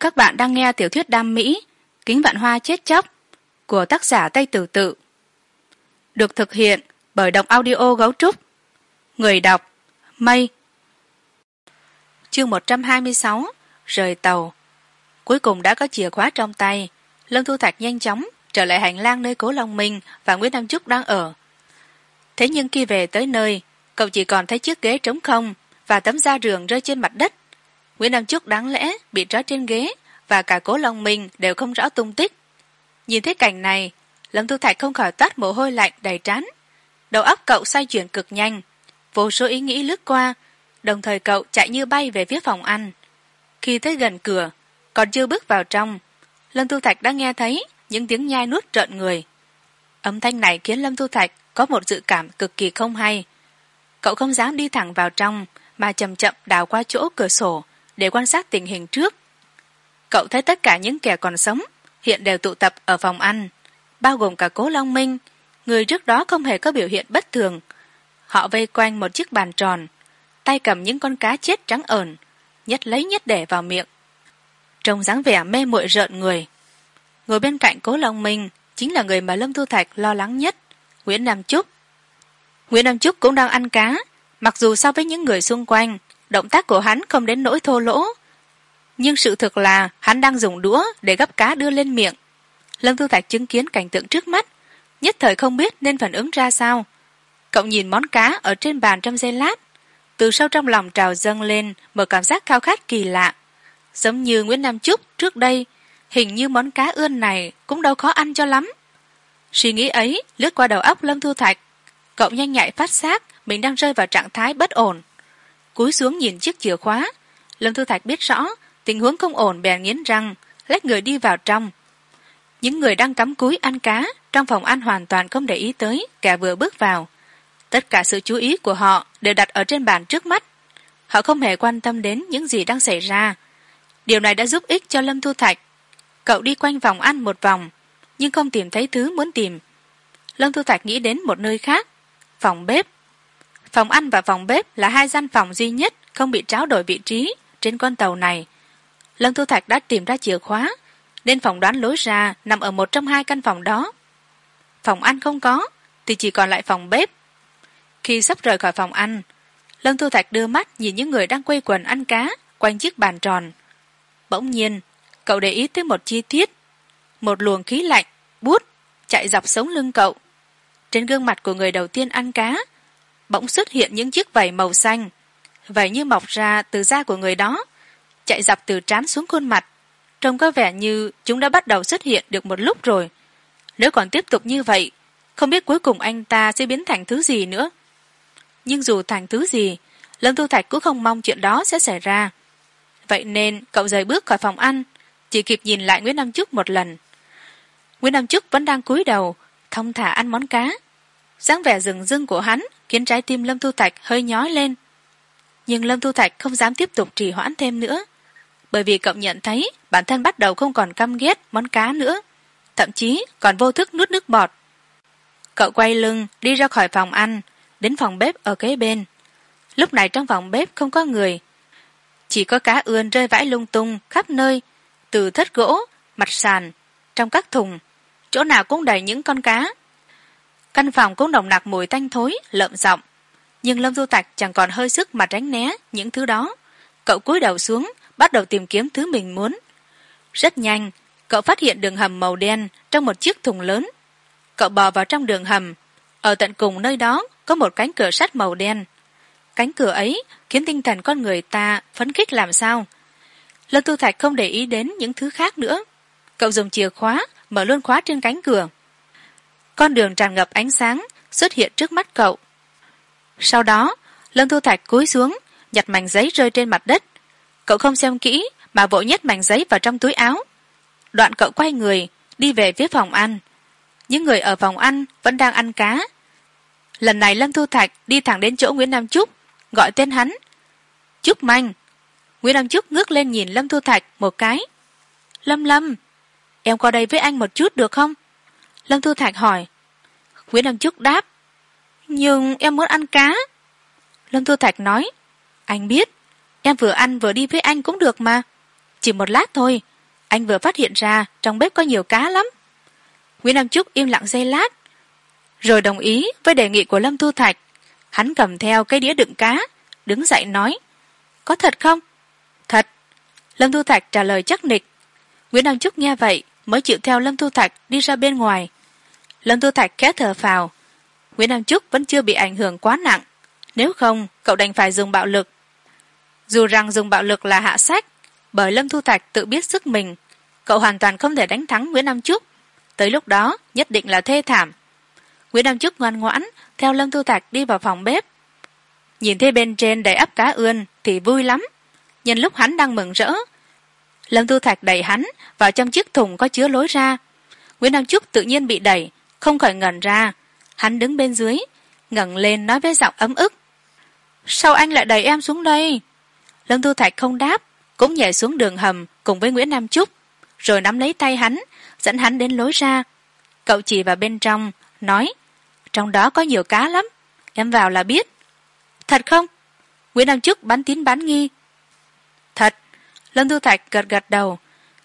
các bạn đang nghe tiểu thuyết đam mỹ, kính vạn hoa chết chóc, của tác giả tây tử tự. Được thực hiện bởi đọc audio gấu trúc. Người đọc, mây. Chương một trăm hai mươi sáu, rời tàu. Cuối cùng đã có chìa khóa trong tay. Lâm thu thạch nhanh chóng trở lại hành lang nơi cố long minh và nguyễn nam trúc đang ở. Thế nhưng khi về tới nơi, cậu chỉ còn thấy chiếc ghế trống không và tấm da giường rơi trên mặt đất nguyễn nam trúc đáng lẽ bị trói trên ghế và cả cố lòng mình đều không rõ tung tích. Nhìn thấy cảnh này, lâm thu thạch không khỏi toát mồ hôi lạnh đầy trán. Đầu óc cậu xoay chuyển cực nhanh, vô số ý nghĩ lướt qua, đồng thời cậu chạy như bay về phía phòng ăn. Khi tới gần cửa, còn chưa bước vào trong, lâm thu thạch đã nghe thấy những tiếng nhai nuốt trợn người. Âm thanh này khiến lâm thu thạch có một dự cảm cực kỳ không hay. Cậu không dám đi thẳng vào trong, mà chậm chậm đào qua chỗ cửa sổ để quan sát tình hình trước. Cậu thấy tất cả những kẻ còn sống hiện đều tụ tập ở phòng ăn, bao gồm cả cố long minh, người trước đó không hề có biểu hiện bất thường. Họ vây quanh một chiếc bàn tròn, tay cầm những con cá chết trắng ờn, nhất lấy nhất để vào miệng. Trông dáng vẻ mê muội rợn người. Ngồi bên cạnh cố long minh chính là người mà lâm thu thạch lo lắng nhất, nguyễn nam trúc nguyễn nam trúc cũng đang ăn cá, mặc dù so với những người xung quanh động tác của hắn không đến nỗi thô lỗ. Nhưng sự thực là hắn đang dùng đũa để gấp cá đưa lên miệng. Lâm thu thạch chứng kiến cảnh tượng trước mắt, nhất thời không biết nên phản ứng ra sao. Cậu nhìn món cá ở trên bàn trong giây lát, từ sâu trong lòng trào dâng lên một cảm giác khao khát kỳ lạ. Giống như nguyễn nam trúc trước đây, hình như món cá ươn này cũng đâu khó ăn cho lắm. Suy nghĩ ấy lướt qua đầu óc lâm thu thạch, cậu nhanh nhạy phát giác mình đang rơi vào trạng thái bất ổn cúi xuống nhìn chiếc chìa khóa. Lâm thu thạch biết rõ, tình huống không ổn bèn nghiến răng, lách người đi vào trong. Những người đang cắm cúi ăn cá, trong phòng ăn hoàn toàn không để ý tới cả vừa bước vào. Tất cả sự chú ý của họ đều đặt ở trên bàn trước mắt. Họ không hề quan tâm đến những gì đang xảy ra. Điều này đã giúp ích cho lâm thu thạch. Cậu đi quanh vòng ăn một vòng, nhưng không tìm thấy thứ muốn tìm. Lâm thu thạch nghĩ đến một nơi khác, phòng bếp phòng ăn và phòng bếp là hai gian phòng duy nhất không bị tráo đổi vị trí trên con tàu này. Lâm thu thạch đã tìm ra chìa khóa, nên phòng đoán lối ra nằm ở một trong hai căn phòng đó. Phòng ăn không có, thì chỉ còn lại phòng bếp. Khi sắp rời khỏi phòng ăn, lâm thu thạch đưa mắt nhìn những người đang quây quần ăn cá quanh chiếc bàn tròn. Bỗng nhiên, cậu để ý tới một chi tiết. Một luồng khí lạnh, bút, chạy dọc sống lưng cậu. Trên gương mặt của người đầu tiên ăn cá bỗng xuất hiện những chiếc vảy màu xanh. Vảy như mọc ra từ da của người đó, chạy dọc từ trán xuống khuôn mặt. Trông có vẻ như chúng đã bắt đầu xuất hiện được một lúc rồi. Nếu còn tiếp tục như vậy, không biết cuối cùng anh ta sẽ biến thành thứ gì nữa. Nhưng dù thành thứ gì, lâm thu thạch cũng không mong chuyện đó sẽ xảy ra. Vậy nên cậu rời bước khỏi phòng ăn, chỉ kịp nhìn lại nguyễn nam trúc một lần. Nguyễn nam trúc vẫn đang cúi đầu, thong thả ăn món cá dáng vẻ rừng rưng của hắn khiến trái tim lâm thu thạch hơi nhói lên. Nhưng lâm thu thạch không dám tiếp tục trì hoãn thêm nữa, bởi vì cậu nhận thấy bản thân bắt đầu không còn căm ghét món cá nữa, thậm chí còn vô thức nuốt nước bọt. Cậu quay lưng đi ra khỏi phòng ăn, đến phòng bếp ở kế bên. Lúc này trong phòng bếp không có người, chỉ có cá ươn rơi vãi lung tung khắp nơi, từ thất gỗ, mặt sàn, trong các thùng. Chỗ nào cũng đầy những con cá căn phòng cũng nồng nặc mùi tanh thối, lợm giọng. Nhưng lâm du tạch chẳng còn hơi sức mà tránh né những thứ đó. Cậu cúi đầu xuống, bắt đầu tìm kiếm thứ mình muốn. Rất nhanh, cậu phát hiện đường hầm màu đen trong một chiếc thùng lớn. Cậu bò vào trong đường hầm. Ở tận cùng nơi đó có một cánh cửa sắt màu đen. Cánh cửa ấy khiến tinh thần con người ta phấn khích làm sao? Lâm tu thạch không để ý đến những thứ khác nữa. Cậu dùng chìa khóa mở luôn khóa trên cánh cửa con đường tràn ngập ánh sáng xuất hiện trước mắt cậu. Sau đó, lâm thu thạch cúi xuống, nhặt mảnh giấy rơi trên mặt đất. Cậu không xem kỹ mà vội nhét mảnh giấy vào trong túi áo. Đoạn cậu quay người, đi về phía phòng ăn. Những người ở phòng ăn vẫn đang ăn cá. Lần này lâm thu thạch đi thẳng đến chỗ nguyễn nam trúc gọi tên hắn. Trúc manh. Nguyễn nam trúc ngước lên nhìn lâm thu thạch một cái. Lâm lâm, em qua đây với anh một chút được không? Lâm thu thạch hỏi. Nguyễn Đăng trúc đáp. Nhưng em muốn ăn cá. Lâm thu thạch nói. Anh biết, em vừa ăn vừa đi với anh cũng được mà. Chỉ một lát thôi, anh vừa phát hiện ra trong bếp có nhiều cá lắm. Nguyễn nam trúc im lặng giây lát, rồi đồng ý với đề nghị của lâm thu thạch. Hắn cầm theo cái đĩa đựng cá, đứng dậy nói, có thật không? Thật. Lâm thu thạch trả lời chắc nịch. Nguyễn nam trúc nghe vậy, mới chịu theo lâm thu thạch đi ra bên ngoài lâm thu thạch khẽ thở phào. Nguyễn nam trúc vẫn chưa bị ảnh hưởng quá nặng. Nếu không, cậu đành phải dùng bạo lực. Dù rằng dùng bạo lực là hạ sách, bởi lâm thu thạch tự biết sức mình, cậu hoàn toàn không thể đánh thắng nguyễn nam trúc. Tới lúc đó, nhất định là thê thảm. Nguyễn nam trúc ngoan ngoãn, theo lâm thu thạch đi vào phòng bếp. Nhìn thấy bên trên đầy ắp cá ươn thì vui lắm. Nhân lúc hắn đang mừng rỡ, lâm thu thạch đẩy hắn vào trong chiếc thùng có chứa lối ra. Nguyễn nam trúc tự nhiên bị đẩy không khỏi ngẩn ra. Hắn đứng bên dưới, ngẩng lên nói với giọng ấm ức. Sao anh lại đẩy em xuống đây? Lâm thu thạch không đáp, cũng nhảy xuống đường hầm cùng với nguyễn nam trúc, rồi nắm lấy tay hắn, dẫn hắn đến lối ra. Cậu chỉ vào bên trong, nói, trong đó có nhiều cá lắm, em vào là biết. Thật không? Nguyễn nam trúc bắn tín bán nghi. Thật. Lâm thu thạch gật gật đầu.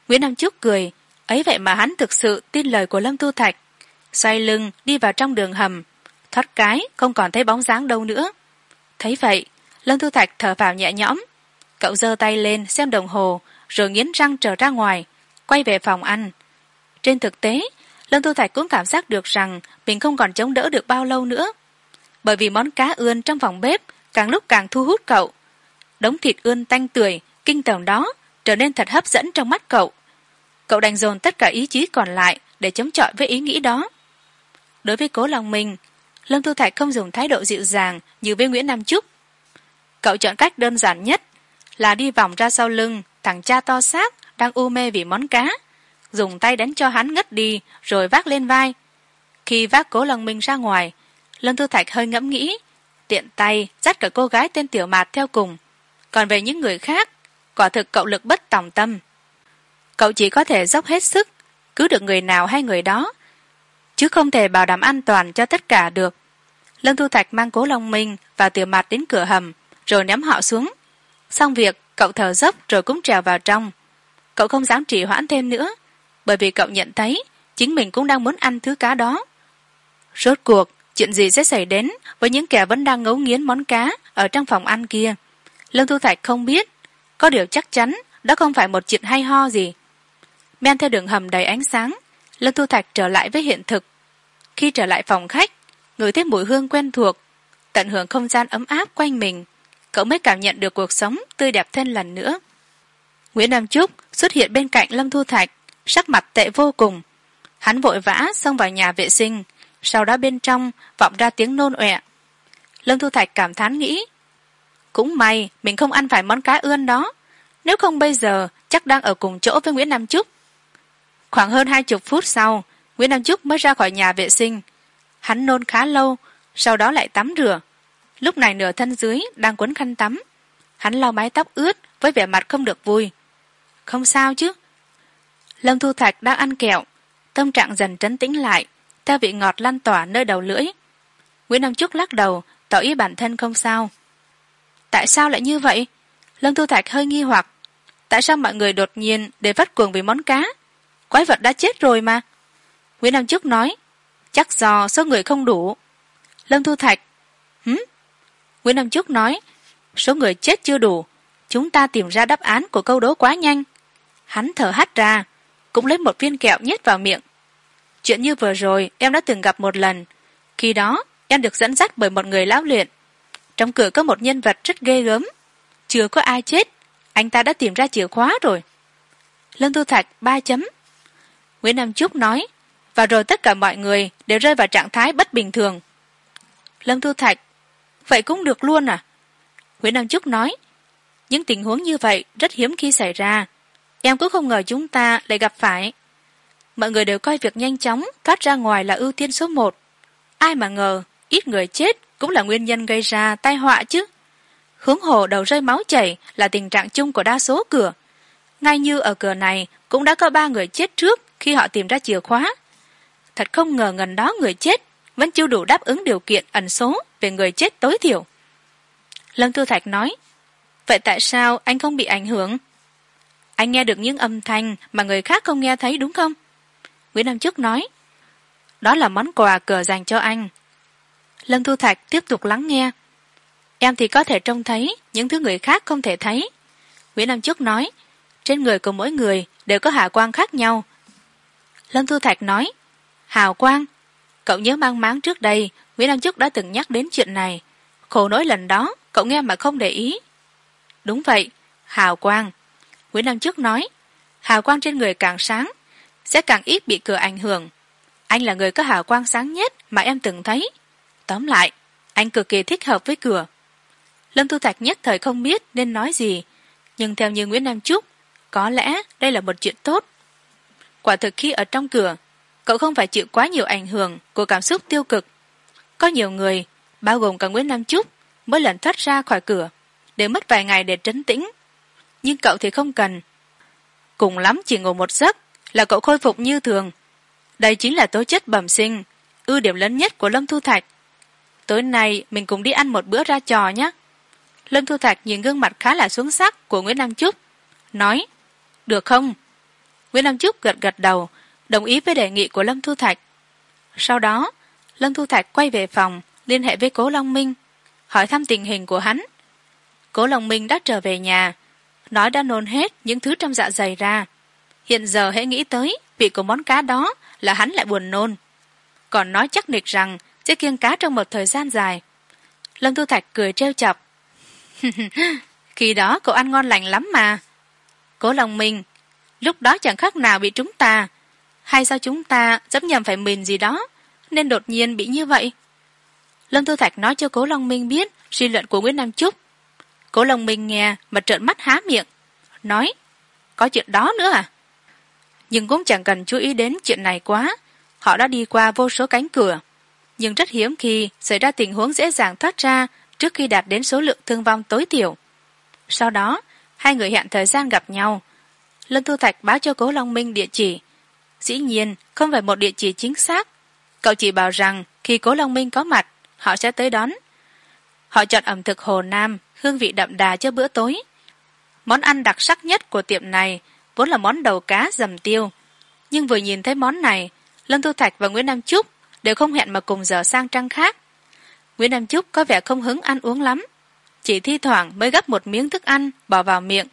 Nguyễn nam trúc cười. Ấy vậy mà hắn thực sự tin lời của lâm thu thạch xoay lưng, đi vào trong đường hầm. Thoát cái, không còn thấy bóng dáng đâu nữa. Thấy vậy, lâm thu thạch thở vào nhẹ nhõm. Cậu giơ tay lên xem đồng hồ, rồi nghiến răng trở ra ngoài, quay về phòng ăn. Trên thực tế, lâm thu thạch cũng cảm giác được rằng mình không còn chống đỡ được bao lâu nữa. Bởi vì món cá ươn trong phòng bếp càng lúc càng thu hút cậu. Đống thịt ươn tanh tưởi kinh tởm đó, trở nên thật hấp dẫn trong mắt cậu. Cậu đành dồn tất cả ý chí còn lại để chống chọi với ý nghĩ đó đối với cố lòng mình, lâm thu thạch không dùng thái độ dịu dàng như với nguyễn nam trúc. Cậu chọn cách đơn giản nhất là đi vòng ra sau lưng thằng cha to xác đang u mê vì món cá. Dùng tay đánh cho hắn ngất đi, rồi vác lên vai. Khi vác cố lòng mình ra ngoài, lâm thu thạch hơi ngẫm nghĩ, tiện tay dắt cả cô gái tên tiểu mạt theo cùng. Còn về những người khác, quả thực cậu lực bất tòng tâm. Cậu chỉ có thể dốc hết sức cứu được người nào hay người đó chứ không thể bảo đảm an toàn cho tất cả được. Lâm thu thạch mang cố long minh và tiểu mặt đến cửa hầm, rồi ném họ xuống. Xong việc, cậu thở dốc rồi cũng trèo vào trong. Cậu không dám trì hoãn thêm nữa, bởi vì cậu nhận thấy chính mình cũng đang muốn ăn thứ cá đó. Rốt cuộc, chuyện gì sẽ xảy đến với những kẻ vẫn đang ngấu nghiến món cá ở trong phòng ăn kia? Lâm thu thạch không biết. Có điều chắc chắn đó không phải một chuyện hay ho gì. Men theo đường hầm đầy ánh sáng lâm thu thạch trở lại với hiện thực. Khi trở lại phòng khách ngửi thấy mùi hương quen thuộc, tận hưởng không gian ấm áp quanh mình, cậu mới cảm nhận được cuộc sống tươi đẹp thêm lần nữa. Nguyễn nam trúc xuất hiện bên cạnh lâm thu thạch, sắc mặt tệ vô cùng. Hắn vội vã xông vào nhà vệ sinh, sau đó bên trong vọng ra tiếng nôn ọe. Lâm thu thạch cảm thán nghĩ, cũng may mình không ăn phải món cá ươn đó. Nếu không bây giờ, chắc đang ở cùng chỗ với nguyễn nam trúc khoảng hơn hai chục phút sau, nguyễn nam trúc mới ra khỏi nhà vệ sinh. Hắn nôn khá lâu, sau đó lại tắm rửa. Lúc này nửa thân dưới đang quấn khăn tắm. Hắn lau mái tóc ướt với vẻ mặt không được vui. Không sao chứ? Lâm thu thạch đang ăn kẹo. Tâm trạng dần trấn tĩnh lại theo vị ngọt lan tỏa nơi đầu lưỡi. Nguyễn nam trúc lắc đầu, tỏ ý bản thân không sao. Tại sao lại như vậy? Lâm thu thạch hơi nghi hoặc. Tại sao mọi người đột nhiên để vắt cuồng vì món cá? Quái vật đã chết rồi mà. Nguyễn nam Chức nói, chắc do số người không đủ. Lâm thu thạch hứ nguyễn nam Chức nói, số người chết chưa đủ. Chúng ta tìm ra đáp án của câu đố quá nhanh. Hắn thở hắt ra, cũng lấy một viên kẹo nhét vào miệng. Chuyện như vừa rồi, em đã từng gặp một lần. Khi đó, em được dẫn dắt bởi một người lão luyện. Trong cửa có một nhân vật rất ghê gớm. Chưa có ai chết, anh ta đã tìm ra chìa khóa rồi. Lâm thu thạch ba chấm nguyễn nam trúc nói, và rồi tất cả mọi người đều rơi vào trạng thái bất bình thường. Lâm thu thạch, vậy cũng được luôn à? Nguyễn nam trúc nói, những tình huống như vậy rất hiếm khi xảy ra. Em cũng không ngờ chúng ta lại gặp phải. Mọi người đều coi việc nhanh chóng thoát ra ngoài là ưu tiên số một. Ai mà ngờ ít người chết cũng là nguyên nhân gây ra tai họa chứ. Hướng hồ đầu rơi máu chảy là tình trạng chung của đa số cửa. Ngay như ở cửa này cũng đã có ba người chết trước khi họ tìm ra chìa khóa. Thật không ngờ gần đó người chết vẫn chưa đủ đáp ứng điều kiện ẩn số về người chết tối thiểu. Lâm tư thạch nói, vậy tại sao anh không bị ảnh hưởng? Anh nghe được những âm thanh mà người khác không nghe thấy, đúng không? Nguyễn nam chức nói, đó là món quà cờ dành cho anh. Lâm thu thạch tiếp tục lắng nghe, em thì có thể trông thấy những thứ người khác không thể thấy. Nguyễn nam chức nói, trên người của mỗi người đều có hạ quang khác nhau lâm thu thạch nói, hào quang, cậu nhớ mang máng trước đây, nguyễn nam Chức đã từng nhắc đến chuyện này. Khổ nỗi lần đó, cậu nghe mà không để ý. Đúng vậy, hào quang, nguyễn nam Chức nói, hào quang trên người càng sáng, sẽ càng ít bị cửa ảnh hưởng. Anh là người có hào quang sáng nhất mà em từng thấy. Tóm lại, anh cực kỳ thích hợp với cửa. Lâm thu thạch nhất thời không biết nên nói gì, nhưng theo như nguyễn nam trúc có lẽ đây là một chuyện tốt quả thực khi ở trong cửa, cậu không phải chịu quá nhiều ảnh hưởng của cảm xúc tiêu cực. Có nhiều người, bao gồm cả nguyễn nam trúc mới lần thoát ra khỏi cửa, để mất vài ngày để trấn tĩnh. Nhưng cậu thì không cần. Cùng lắm chỉ ngủ một giấc là cậu khôi phục như thường. Đây chính là tố chất bẩm sinh, ưu điểm lớn nhất của lâm thu thạch. Tối nay mình cùng đi ăn một bữa ra trò nhé. Lâm thu thạch nhìn gương mặt khá là xuống sắc của nguyễn nam trúc nói, được không? Nguyễn nam trúc gật gật đầu, đồng ý với đề nghị của lâm thu thạch. Sau đó, lâm thu thạch quay về phòng, liên hệ với cố long minh, hỏi thăm tình hình của hắn. Cố long minh đã trở về nhà, nói đã nôn hết những thứ trong dạ dày ra. Hiện giờ hễ nghĩ tới, vị của món cá đó là hắn lại buồn nôn. Còn nói chắc nịch rằng sẽ kiêng cá trong một thời gian dài. Lâm thu thạch cười trêu chọc. Khi đó cậu ăn ngon lành lắm mà. Cố lòng mình lúc đó chẳng khác nào bị chúng ta. Hay sao chúng ta dẫm nhầm phải mình gì đó? Nên đột nhiên bị như vậy. Lâm tư thạch nói cho cố long minh biết suy luận của nguyễn nam trúc cố long minh nghe mà trợn mắt há miệng. Nói, có chuyện đó nữa à? Nhưng cũng chẳng cần chú ý đến chuyện này quá. Họ đã đi qua vô số cánh cửa. Nhưng rất hiếm khi xảy ra tình huống dễ dàng thoát ra trước khi đạt đến số lượng thương vong tối thiểu. Sau đó, hai người hẹn thời gian gặp nhau lân thu thạch báo cho cố long minh địa chỉ. Dĩ nhiên, không phải một địa chỉ chính xác. Cậu chỉ bảo rằng khi cố long minh có mặt, họ sẽ tới đón. Họ chọn ẩm thực hồ nam, hương vị đậm đà cho bữa tối. Món ăn đặc sắc nhất của tiệm này vốn là món đầu cá dầm tiêu. Nhưng vừa nhìn thấy món này lâm thu thạch và nguyễn nam trúc đều không hẹn mà cùng giờ sang trăng khác. Nguyễn nam trúc có vẻ không hứng ăn uống lắm. Chỉ thi thoảng mới gấp một miếng thức ăn bỏ vào miệng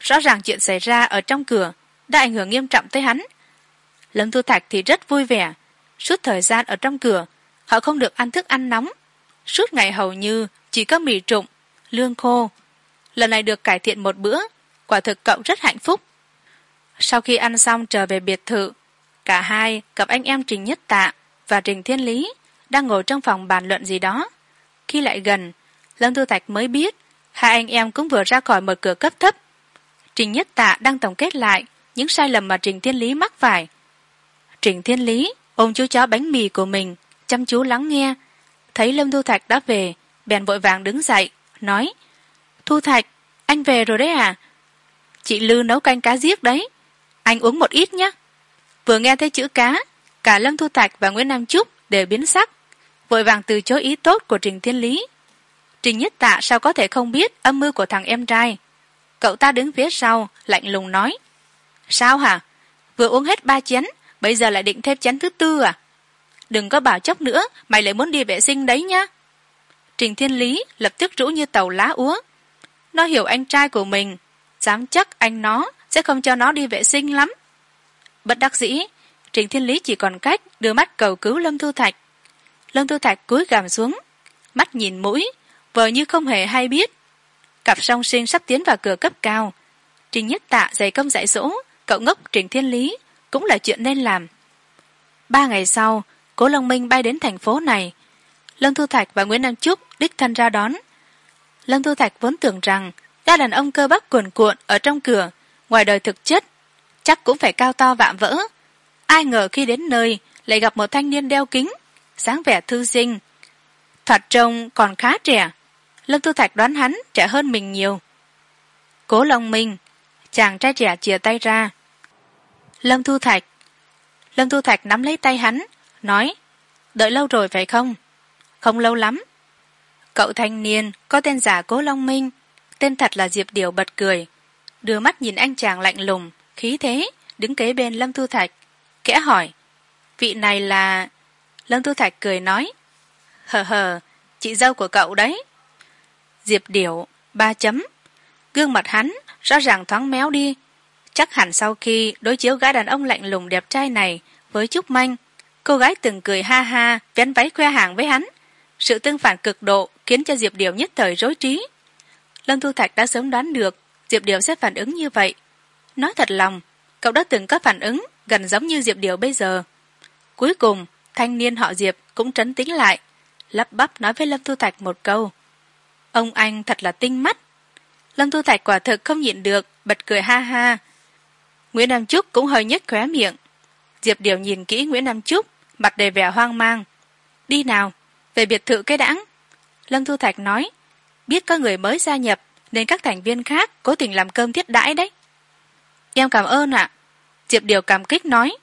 rõ ràng chuyện xảy ra ở trong cửa đã ảnh hưởng nghiêm trọng tới hắn. Lâm thu thạch thì rất vui vẻ. Suốt thời gian ở trong cửa, họ không được ăn thức ăn nóng. Suốt ngày hầu như chỉ có mì trụng lương khô. Lần này được cải thiện một bữa, quả thực cậu rất hạnh phúc. Sau khi ăn xong trở về biệt thự, cả hai gặp anh em trình nhất tạ và trình thiên lý đang ngồi trong phòng bàn luận gì đó. Khi lại gần, lâm thu thạch mới biết hai anh em cũng vừa ra khỏi một cửa cấp thấp trình nhất tạ đang tổng kết lại những sai lầm mà trình thiên lý mắc phải. Trình thiên lý ôm chú chó bánh mì của mình, chăm chú lắng nghe. Thấy lâm thu thạch đã về, bèn vội vàng đứng dậy, nói, thu thạch, anh về rồi đấy à? Chị lư nấu canh cá giết đấy, anh uống một ít nhé vừa nghe thấy chữ cá, cả lâm thu thạch và nguyễn nam trúc đều biến sắc, vội vàng từ chối ý tốt của trình thiên lý. Trình nhất tạ sao có thể không biết âm mưu của thằng em trai? Cậu ta đứng phía sau, lạnh lùng nói. Sao hả? Vừa uống hết ba chén, bây giờ lại định thêm chén thứ tư à? Đừng có bảo chốc nữa, mày lại muốn đi vệ sinh đấy nhá. Trình thiên lý lập tức rũ như tàu lá úa. Nó hiểu anh trai của mình, dám chắc anh nó sẽ không cho nó đi vệ sinh lắm. Bất đắc dĩ, trình thiên lý chỉ còn cách đưa mắt cầu cứu lâm thu thạch. Lâm thu thạch cúi gàm xuống, mắt nhìn mũi, vờ như không hề hay biết cặp song sinh sắp tiến vào cửa cấp cao. Trình nhất tạ dày công dạy dỗ, cậu ngốc trình thiên lý, cũng là chuyện nên làm. Ba ngày sau, cố long minh bay đến thành phố này. Lâm thu thạch và nguyễn nam trúc đích thân ra đón. Lâm thu thạch vốn tưởng rằng ga đàn ông cơ bắp cuồn cuộn ở trong cửa, ngoài đời thực chất, chắc cũng phải cao to vạm vỡ. Ai ngờ khi đến nơi, lại gặp một thanh niên đeo kính sáng vẻ thư sinh. Thoạt trông còn khá trẻ lâm thu thạch đoán hắn trẻ hơn mình nhiều. Cố long minh, chàng trai trẻ chìa tay ra. Lâm thu thạch, lâm thu thạch nắm lấy tay hắn, nói, đợi lâu rồi phải không? Không lâu lắm. Cậu thanh niên, có tên giả cố long minh, tên thật là diệp điều bật cười. Đưa mắt nhìn anh chàng lạnh lùng, khí thế, đứng kế bên lâm thu thạch kẽ hỏi, vị này là lâm thu thạch cười nói, hờ hờ, chị dâu của cậu đấy diệp điểu ba chấm. Gương mặt hắn rõ ràng thoáng méo đi. Chắc hẳn sau khi đối chiếu gái đàn ông lạnh lùng đẹp trai này với trúc manh, cô gái từng cười ha ha, vén váy khoe hàng với hắn. Sự tương phản cực độ khiến cho diệp điệu nhất thời rối trí. Lâm thu thạch đã sớm đoán được diệp điệu sẽ phản ứng như vậy. Nói thật lòng, cậu đã từng có phản ứng gần giống như diệp điệu bây giờ. Cuối cùng, thanh niên họ diệp cũng trấn tĩnh lại, lắp bắp nói với lâm thu thạch một câu ông anh thật là tinh mắt. Lâm thu thạch quả thực không nhịn được, bật cười ha ha. Nguyễn nam trúc cũng hơi nhếch khóe miệng. Diệp điều nhìn kỹ nguyễn nam trúc, mặt đầy vẻ hoang mang. Đi nào, về biệt thự cái đãng lâm thu thạch nói, biết có người mới gia nhập, nên các thành viên khác cố tình làm cơm thiết đãi đấy. Em cảm ơn ạ. Diệp điều cảm kích nói.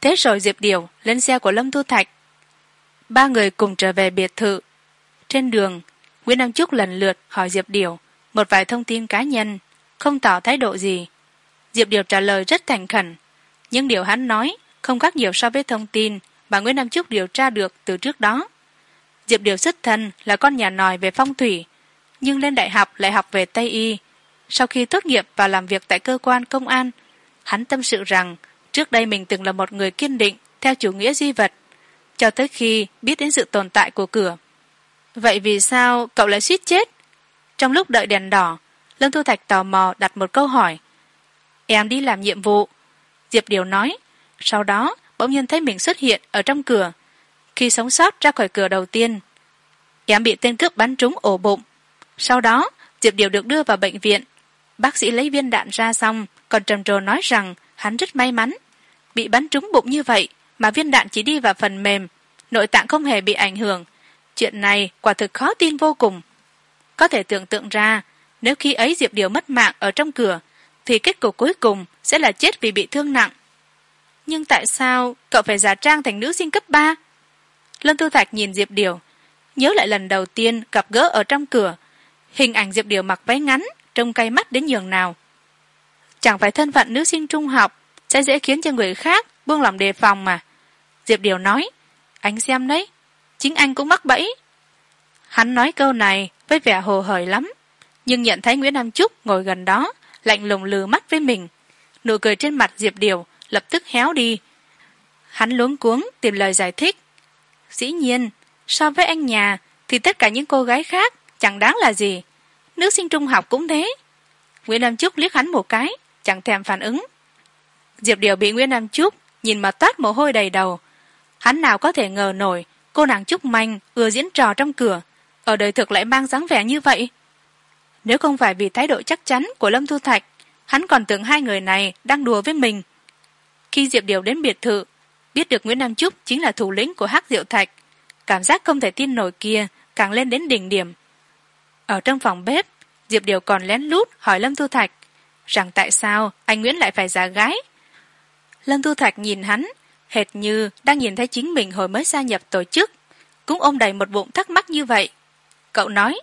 Thế rồi diệp điều lên xe của lâm thu thạch. Ba người cùng trở về biệt thự. Trên đường nguyễn nam trúc lần lượt hỏi diệp điều một vài thông tin cá nhân, không tỏ thái độ gì. Diệp điều trả lời rất thành khẩn. Nhưng điều hắn nói không khác nhiều so với thông tin mà nguyễn nam trúc điều tra được từ trước đó. Diệp điều xuất thân là con nhà nòi về phong thủy, nhưng lên đại học lại học về tây y. Sau khi tốt nghiệp và làm việc tại cơ quan công an, hắn tâm sự rằng trước đây mình từng là một người kiên định theo chủ nghĩa duy vật. Cho tới khi biết đến sự tồn tại của cửa vậy vì sao cậu lại suýt chết? Trong lúc đợi đèn đỏ, lâm thu thạch tò mò đặt một câu hỏi. Em đi làm nhiệm vụ. Diệp điều nói. Sau đó, bỗng nhiên thấy mình xuất hiện ở trong cửa. Khi sống sót ra khỏi cửa đầu tiên, em bị tên cướp bắn trúng ổ bụng. Sau đó, diệp điều được đưa vào bệnh viện. Bác sĩ lấy viên đạn ra xong, còn trầm trồ nói rằng hắn rất may mắn. Bị bắn trúng bụng như vậy, mà viên đạn chỉ đi vào phần mềm, nội tạng không hề bị ảnh hưởng chuyện này quả thực khó tin vô cùng. Có thể tưởng tượng ra, nếu khi ấy diệp điều mất mạng ở trong cửa, thì kết cục cuối cùng sẽ là chết vì bị thương nặng. Nhưng tại sao cậu phải giả trang thành nữ sinh cấp ba? Lâm tư thạch nhìn diệp điều, nhớ lại lần đầu tiên gặp gỡ ở trong cửa. Hình ảnh diệp điều mặc váy ngắn, trông cay mắt đến nhường nào. Chẳng phải thân phận nữ sinh trung học sẽ dễ khiến cho người khác buông lòng đề phòng mà. Diệp điều nói, anh xem đấy chính anh cũng mắc bẫy. Hắn nói câu này với vẻ hồ hởi lắm, nhưng nhận thấy nguyễn nam trúc ngồi gần đó, lạnh lùng lừ mắt với mình. Nụ cười trên mặt diệp điều lập tức héo đi. Hắn luống cuống tìm lời giải thích. Dĩ nhiên, so với anh nhà, thì tất cả những cô gái khác chẳng đáng là gì. Nữ sinh trung học cũng thế. Nguyễn nam trúc liếc hắn một cái, chẳng thèm phản ứng. Diệp điều bị nguyễn nam trúc nhìn mà toát mồ hôi đầy đầu. Hắn nào có thể ngờ nổi cô nàng trúc manh ưa diễn trò trong cửa, ở đời thực lại mang dáng vẻ như vậy. Nếu không phải vì thái độ chắc chắn của lâm thu thạch, hắn còn tưởng hai người này đang đùa với mình. Khi diệp điều đến biệt thự, biết được nguyễn nam trúc chính là thủ lĩnh của hắc diệu thạch, cảm giác không thể tin nổi kia càng lên đến đỉnh điểm. Ở trong phòng bếp, diệp điều còn lén lút hỏi lâm thu thạch rằng tại sao anh nguyễn lại phải giả gái. Lâm thu thạch nhìn hắn hệt như đang nhìn thấy chính mình hồi mới gia nhập tổ chức. Cũng ôm đầy một bụng thắc mắc như vậy. Cậu nói,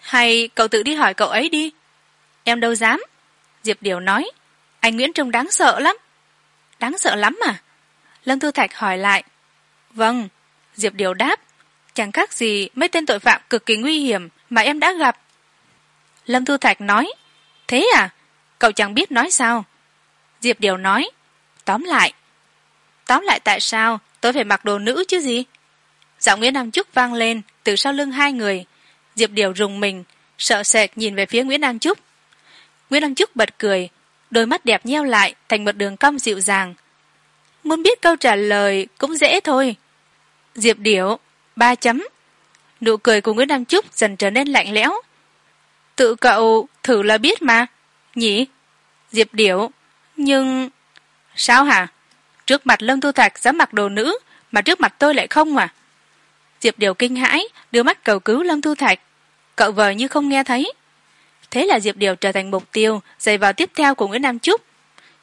hay cậu tự đi hỏi cậu ấy đi. Em đâu dám. Diệp điều nói, anh nguyễn trông đáng sợ lắm. Đáng sợ lắm à? Lâm thư thạch hỏi lại vâng. Diệp điều đáp, chẳng khác gì mấy tên tội phạm cực kỳ nguy hiểm mà em đã gặp. Lâm thư thạch nói, thế à? Cậu chẳng biết nói sao. Diệp điều nói, tóm lại tóm lại tại sao? Tôi phải mặc đồ nữ chứ gì? Giọng nguyễn nam trúc vang lên từ sau lưng hai người. Diệp điều rùng mình, sợ sệt nhìn về phía nguyễn nam trúc. Nguyễn nam trúc bật cười, đôi mắt đẹp nheo lại thành một đường cong dịu dàng. Muốn biết câu trả lời cũng dễ thôi. Diệp điểu ba chấm. Nụ cười của nguyễn nam trúc dần trở nên lạnh lẽo. Tự cậu thử là biết mà. Nhỉ? Diệp điểu nhưng sao hả? Trước mặt lâm thu thạch dám mặc đồ nữ, mà trước mặt tôi lại không mà diệp điều kinh hãi, đưa mắt cầu cứu lâm thu thạch. Cậu vờ như không nghe thấy. Thế là diệp điều trở thành mục tiêu, giày vào tiếp theo của nguyễn nam trúc.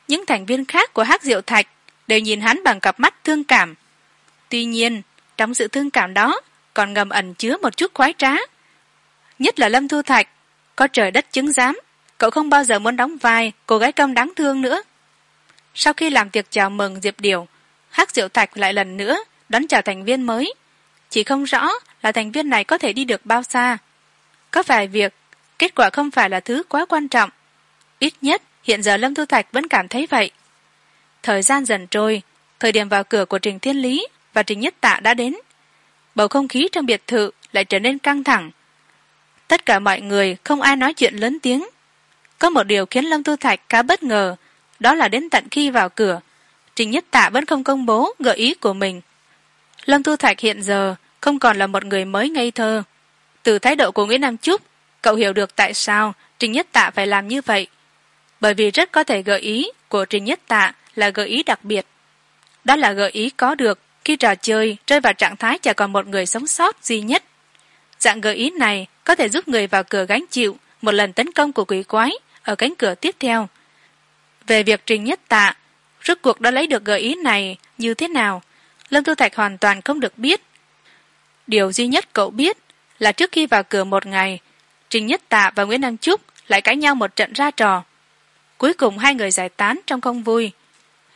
Những thành viên khác của hát diệu thạch đều nhìn hắn bằng cặp mắt thương cảm. Tuy nhiên, trong sự thương cảm đó còn ngầm ẩn chứa một chút khoái trá. Nhất là lâm thu thạch, có trời đất chứng giám, cậu không bao giờ muốn đóng vai cô gái công đáng thương nữa sau khi làm tiệc chào mừng diệp điều, hắc diệu thạch lại lần nữa đón chào thành viên mới. Chỉ không rõ là thành viên này có thể đi được bao xa. Có vài việc, kết quả không phải là thứ quá quan trọng. Ít nhất, hiện giờ lâm thu thạch vẫn cảm thấy vậy. Thời gian dần trôi, thời điểm vào cửa của trình thiên lý và trình nhất tạ đã đến. Bầu không khí trong biệt thự lại trở nên căng thẳng. Tất cả mọi người không ai nói chuyện lớn tiếng. Có một điều khiến lâm thu thạch khá bất ngờ đó là đến tận khi vào cửa. Trình nhất tạ vẫn không công bố gợi ý của mình. Lâm thu thạch hiện giờ không còn là một người mới ngây thơ. Từ thái độ của nguyễn nam trúc, cậu hiểu được tại sao trình nhất tạ phải làm như vậy. Bởi vì rất có thể gợi ý của trình nhất tạ là gợi ý đặc biệt. Đó là gợi ý có được khi trò chơi rơi vào trạng thái chỉ còn một người sống sót duy nhất. Dạng gợi ý này có thể giúp người vào cửa gánh chịu một lần tấn công của quỷ quái ở cánh cửa tiếp theo về việc trình nhất tạ, rốt cuộc đã lấy được gợi ý này như thế nào? Lâm tu thạch hoàn toàn không được biết. Điều duy nhất cậu biết là trước khi vào cửa một ngày, trình nhất tạ và nguyễn đăng trúc lại cãi nhau một trận ra trò. Cuối cùng hai người giải tán trong không vui.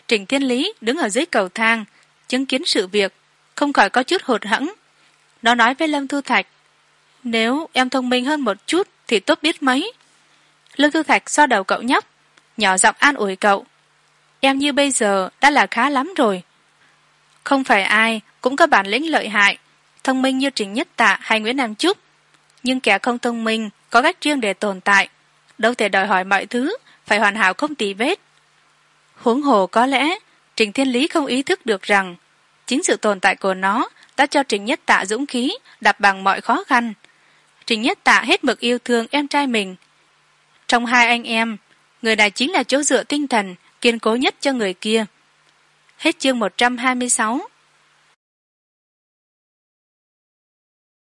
Trình thiên lý đứng ở dưới cầu thang, chứng kiến sự việc, không khỏi có chút hụt hẫng. Nó nói với lâm thu thạch, nếu em thông minh hơn một chút thì tốt biết mấy. Lâm thu thạch so đầu cậu nhóc nhỏ giọng an ủi cậu. Em như bây giờ đã là khá lắm rồi. Không phải ai cũng có bản lĩnh lợi hại, thông minh như trình nhất tạ hay nguyễn nam trúc nhưng kẻ không thông minh có cách riêng để tồn tại, đâu thể đòi hỏi mọi thứ phải hoàn hảo không tì vết. Huống hồ có lẽ trình thiên lý không ý thức được rằng chính sự tồn tại của nó đã cho trình nhất tạ dũng khí đập bằng mọi khó khăn. Trình nhất tạ hết mực yêu thương em trai mình. Trong hai anh em người này chính là chỗ dựa tinh thần, kiên cố nhất cho người kia. Hết chương một trăm hai mươi sáu.